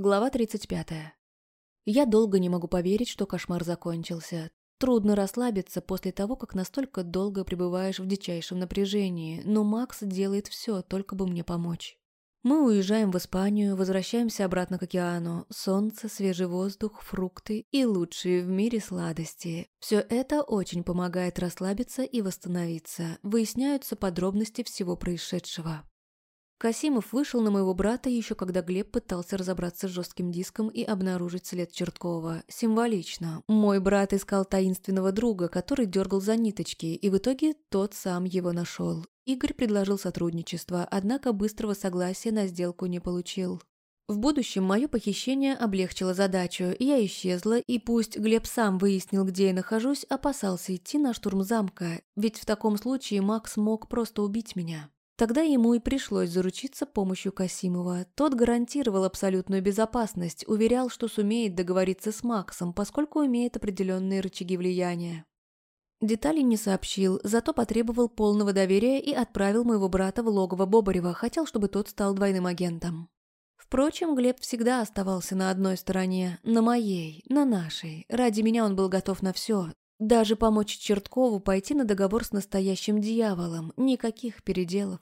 Глава 35. Я долго не могу поверить, что кошмар закончился. Трудно расслабиться после того, как настолько долго пребываешь в дичайшем напряжении, но Макс делает все, только бы мне помочь. Мы уезжаем в Испанию, возвращаемся обратно к океану. Солнце, свежий воздух, фрукты и лучшие в мире сладости. Все это очень помогает расслабиться и восстановиться. Выясняются подробности всего происшедшего. Касимов вышел на моего брата еще когда Глеб пытался разобраться с жестким диском и обнаружить след Черткова. Символично. Мой брат искал таинственного друга, который дергал за ниточки, и в итоге тот сам его нашел. Игорь предложил сотрудничество, однако быстрого согласия на сделку не получил. В будущем мое похищение облегчило задачу, я исчезла, и пусть Глеб сам выяснил, где я нахожусь, опасался идти на штурм замка, ведь в таком случае Макс мог просто убить меня. Тогда ему и пришлось заручиться помощью Касимова. Тот гарантировал абсолютную безопасность, уверял, что сумеет договориться с Максом, поскольку имеет определенные рычаги влияния. Деталей не сообщил, зато потребовал полного доверия и отправил моего брата в логово Бобарева, хотел, чтобы тот стал двойным агентом. Впрочем, Глеб всегда оставался на одной стороне, на моей, на нашей. Ради меня он был готов на все, даже помочь Черткову пойти на договор с настоящим дьяволом, никаких переделов.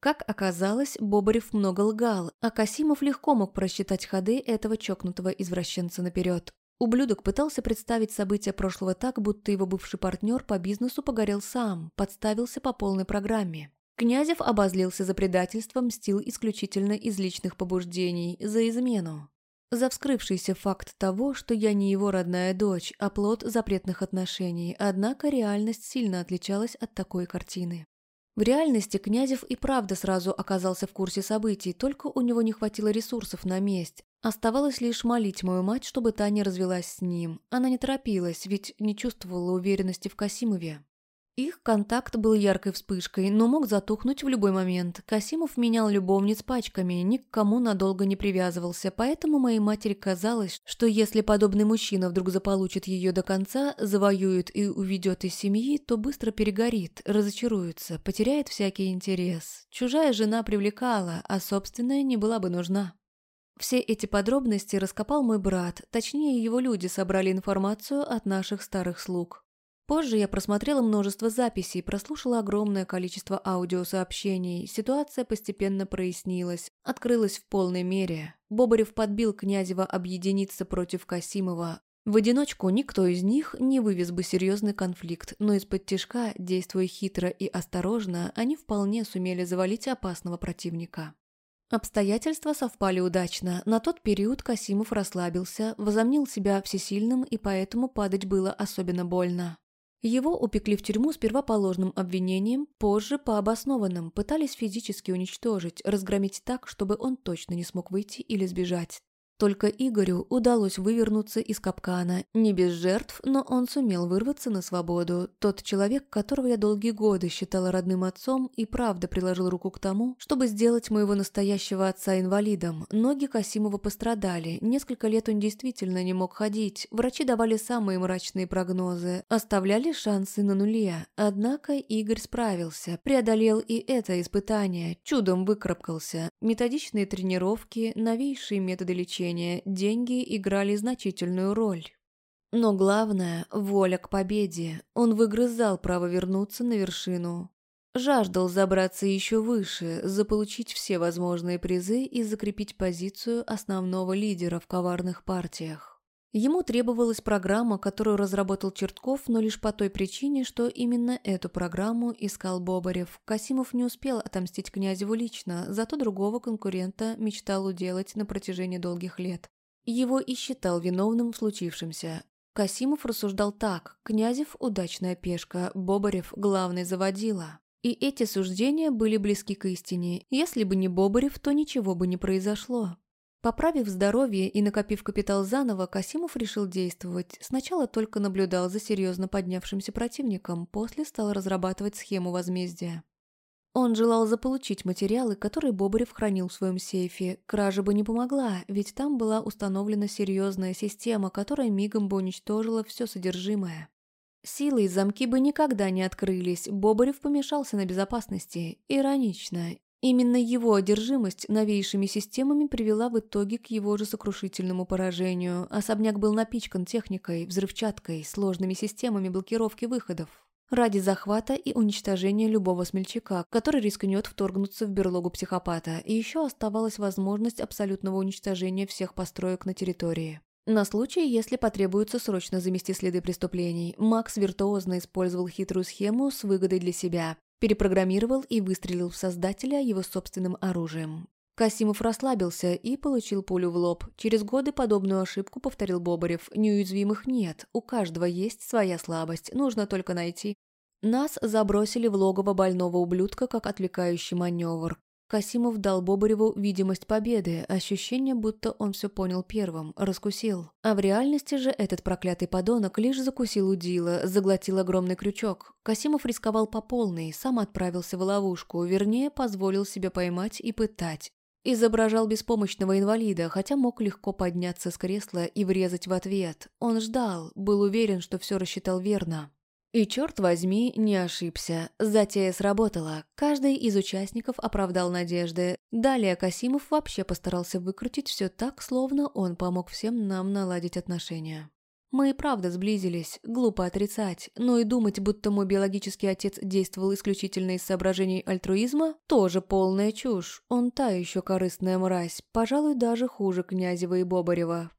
Как оказалось, Бобарев много лгал, а Касимов легко мог просчитать ходы этого чокнутого извращенца наперед. Ублюдок пытался представить события прошлого так, будто его бывший партнер по бизнесу погорел сам, подставился по полной программе. Князев обозлился за предательство, мстил исключительно из личных побуждений, за измену за вскрывшийся факт того, что я не его родная дочь, а плод запретных отношений, однако реальность сильно отличалась от такой картины. В реальности Князев и правда сразу оказался в курсе событий, только у него не хватило ресурсов на месть. Оставалось лишь молить мою мать, чтобы та не развелась с ним. Она не торопилась, ведь не чувствовала уверенности в Касимове. Их контакт был яркой вспышкой, но мог затухнуть в любой момент. Касимов менял любовниц пачками, ни к кому надолго не привязывался, поэтому моей матери казалось, что если подобный мужчина вдруг заполучит ее до конца, завоюет и уведет из семьи, то быстро перегорит, разочаруется, потеряет всякий интерес. Чужая жена привлекала, а собственная не была бы нужна. Все эти подробности раскопал мой брат, точнее его люди собрали информацию от наших старых слуг. Позже я просмотрела множество записей, прослушала огромное количество аудиосообщений. Ситуация постепенно прояснилась, открылась в полной мере. Бобарев подбил Князева объединиться против Касимова. В одиночку никто из них не вывез бы серьезный конфликт, но из-под тяжка, действуя хитро и осторожно, они вполне сумели завалить опасного противника. Обстоятельства совпали удачно. На тот период Касимов расслабился, возомнил себя всесильным, и поэтому падать было особенно больно. Его упекли в тюрьму сперва по ложным обвинениям, позже по обоснованным, пытались физически уничтожить, разгромить так, чтобы он точно не смог выйти или сбежать. Только Игорю удалось вывернуться из капкана. Не без жертв, но он сумел вырваться на свободу. Тот человек, которого я долгие годы считала родным отцом, и правда приложил руку к тому, чтобы сделать моего настоящего отца инвалидом. Ноги Касимова пострадали. Несколько лет он действительно не мог ходить. Врачи давали самые мрачные прогнозы. Оставляли шансы на нуле. Однако Игорь справился. Преодолел и это испытание. Чудом выкарабкался. Методичные тренировки, новейшие методы лечения лечения деньги играли значительную роль. Но главное – воля к победе. Он выгрызал право вернуться на вершину. Жаждал забраться еще выше, заполучить все возможные призы и закрепить позицию основного лидера в коварных партиях. Ему требовалась программа, которую разработал Чертков, но лишь по той причине, что именно эту программу искал Бобарев. Касимов не успел отомстить Князеву лично, зато другого конкурента мечтал уделать на протяжении долгих лет. Его и считал виновным в случившемся. Касимов рассуждал так, Князев – удачная пешка, Бобарев – главный заводила. И эти суждения были близки к истине. Если бы не Бобарев, то ничего бы не произошло. Поправив здоровье и накопив капитал заново, Касимов решил действовать. Сначала только наблюдал за серьезно поднявшимся противником, после стал разрабатывать схему возмездия. Он желал заполучить материалы, которые Бобарев хранил в своем сейфе. Кража бы не помогла, ведь там была установлена серьезная система, которая мигом бы уничтожила все содержимое. Силой замки бы никогда не открылись, Бобарев помешался на безопасности. Иронично. Именно его одержимость новейшими системами привела в итоге к его же сокрушительному поражению. Особняк был напичкан техникой, взрывчаткой, сложными системами блокировки выходов. Ради захвата и уничтожения любого смельчака, который рискнет вторгнуться в берлогу психопата, и еще оставалась возможность абсолютного уничтожения всех построек на территории. На случай, если потребуется срочно замести следы преступлений, Макс виртуозно использовал хитрую схему с выгодой для себя, перепрограммировал и выстрелил в создателя его собственным оружием. Касимов расслабился и получил пулю в лоб. Через годы подобную ошибку повторил Бобарев. Неуязвимых нет, у каждого есть своя слабость, нужно только найти. Нас забросили в логово больного ублюдка как отвлекающий маневр. Касимов дал Бобареву видимость победы, ощущение, будто он все понял первым, раскусил. А в реальности же этот проклятый подонок лишь закусил удила, заглотил огромный крючок. Касимов рисковал по полной, сам отправился в ловушку, вернее, позволил себе поймать и пытать. Изображал беспомощного инвалида, хотя мог легко подняться с кресла и врезать в ответ. Он ждал, был уверен, что все рассчитал верно. И черт возьми, не ошибся. Затея сработала. Каждый из участников оправдал надежды. Далее Касимов вообще постарался выкрутить все так, словно он помог всем нам наладить отношения. Мы и правда сблизились, глупо отрицать, но и думать, будто мой биологический отец действовал исключительно из соображений альтруизма, тоже полная чушь. Он та еще корыстная мразь, пожалуй, даже хуже Князева и Бобарева.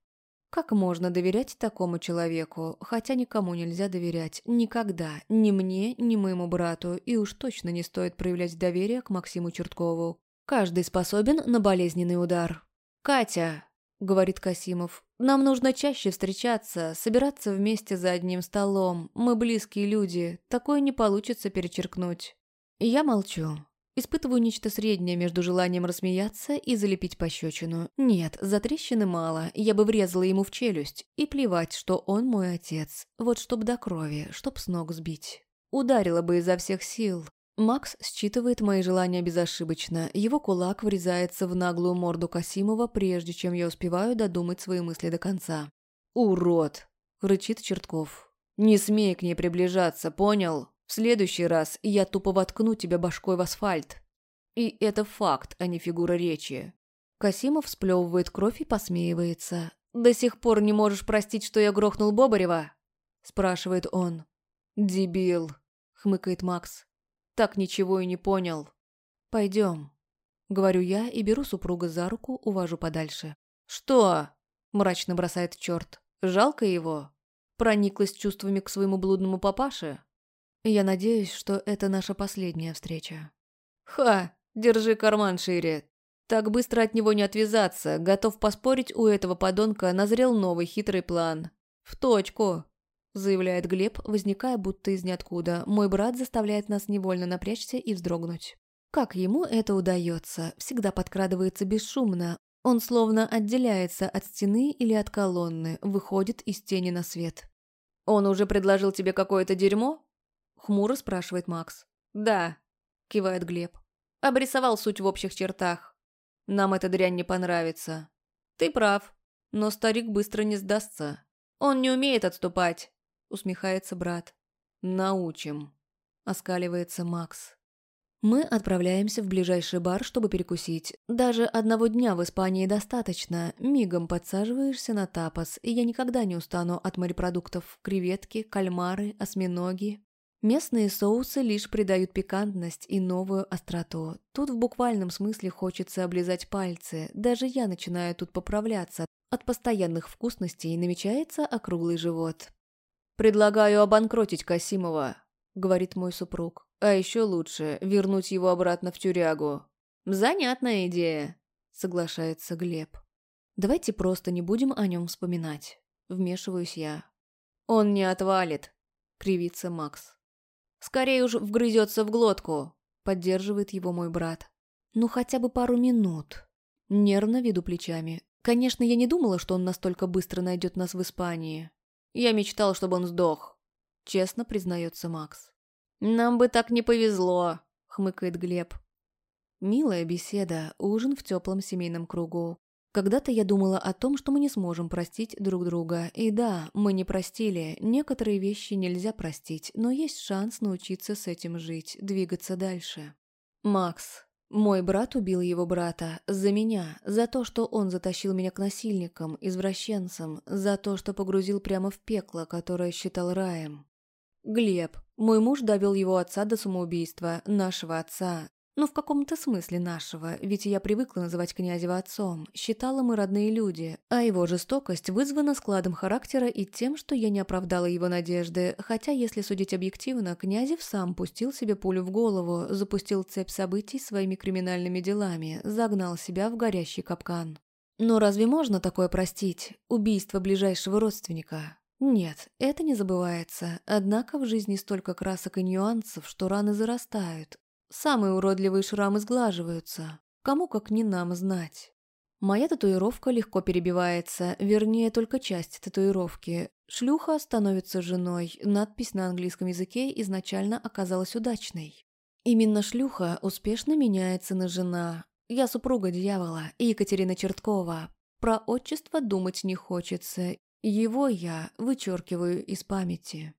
Как можно доверять такому человеку, хотя никому нельзя доверять, никогда, ни мне, ни моему брату, и уж точно не стоит проявлять доверие к Максиму Черткову. Каждый способен на болезненный удар. «Катя», — говорит Касимов, — «нам нужно чаще встречаться, собираться вместе за одним столом. Мы близкие люди, такое не получится перечеркнуть». Я молчу. Испытываю нечто среднее между желанием рассмеяться и залепить пощечину. Нет, за трещины мало, я бы врезала ему в челюсть. И плевать, что он мой отец. Вот чтоб до крови, чтоб с ног сбить. Ударила бы изо всех сил. Макс считывает мои желания безошибочно. Его кулак врезается в наглую морду Касимова, прежде чем я успеваю додумать свои мысли до конца. «Урод!» — рычит Чертков. «Не смей к ней приближаться, понял?» В следующий раз я тупо воткну тебя башкой в асфальт. И это факт, а не фигура речи. Касимов сплевывает кровь и посмеивается. «До сих пор не можешь простить, что я грохнул Бобарева?» Спрашивает он. «Дебил», — хмыкает Макс. «Так ничего и не понял». «Пойдем», — говорю я и беру супруга за руку, увожу подальше. «Что?» — мрачно бросает черт. «Жалко его?» Прониклась чувствами к своему блудному папаше? Я надеюсь, что это наша последняя встреча. Ха, держи карман шире. Так быстро от него не отвязаться. Готов поспорить, у этого подонка назрел новый хитрый план. В точку, заявляет Глеб, возникая будто из ниоткуда. Мой брат заставляет нас невольно напрячься и вздрогнуть. Как ему это удается? Всегда подкрадывается бесшумно. Он словно отделяется от стены или от колонны, выходит из тени на свет. «Он уже предложил тебе какое-то дерьмо?» Хмуро спрашивает Макс. «Да», — кивает Глеб. «Обрисовал суть в общих чертах. Нам эта дрянь не понравится». «Ты прав, но старик быстро не сдастся. Он не умеет отступать», — усмехается брат. «Научим», — оскаливается Макс. Мы отправляемся в ближайший бар, чтобы перекусить. Даже одного дня в Испании достаточно. Мигом подсаживаешься на тапос, и я никогда не устану от морепродуктов. Креветки, кальмары, осьминоги, Местные соусы лишь придают пикантность и новую остроту. Тут в буквальном смысле хочется облизать пальцы. Даже я начинаю тут поправляться. От постоянных вкусностей намечается округлый живот. «Предлагаю обанкротить Касимова», — говорит мой супруг. «А еще лучше вернуть его обратно в тюрягу». «Занятная идея», — соглашается Глеб. «Давайте просто не будем о нем вспоминать», — вмешиваюсь я. «Он не отвалит», — кривится Макс. Скорее уж вгрызется в глотку», — поддерживает его мой брат. «Ну хотя бы пару минут». Нервно веду плечами. Конечно, я не думала, что он настолько быстро найдет нас в Испании. Я мечтал, чтобы он сдох. Честно признается Макс. «Нам бы так не повезло», — хмыкает Глеб. Милая беседа, ужин в теплом семейном кругу. Когда-то я думала о том, что мы не сможем простить друг друга. И да, мы не простили. Некоторые вещи нельзя простить, но есть шанс научиться с этим жить, двигаться дальше. «Макс», Мой брат убил его брата. За меня. За то, что он затащил меня к насильникам, извращенцам. За то, что погрузил прямо в пекло, которое считал раем. Глеб. Мой муж довел его отца до самоубийства. Нашего отца. Ну, в каком-то смысле нашего, ведь я привыкла называть Князева отцом, считала мы родные люди, а его жестокость вызвана складом характера и тем, что я не оправдала его надежды, хотя, если судить объективно, Князев сам пустил себе пулю в голову, запустил цепь событий своими криминальными делами, загнал себя в горящий капкан. Но разве можно такое простить? Убийство ближайшего родственника? Нет, это не забывается, однако в жизни столько красок и нюансов, что раны зарастают, Самые уродливые шрамы сглаживаются. Кому как не нам знать. Моя татуировка легко перебивается, вернее, только часть татуировки. Шлюха становится женой. Надпись на английском языке изначально оказалась удачной. Именно шлюха успешно меняется на жена. Я супруга дьявола, Екатерина Черткова. Про отчество думать не хочется. Его я вычеркиваю из памяти.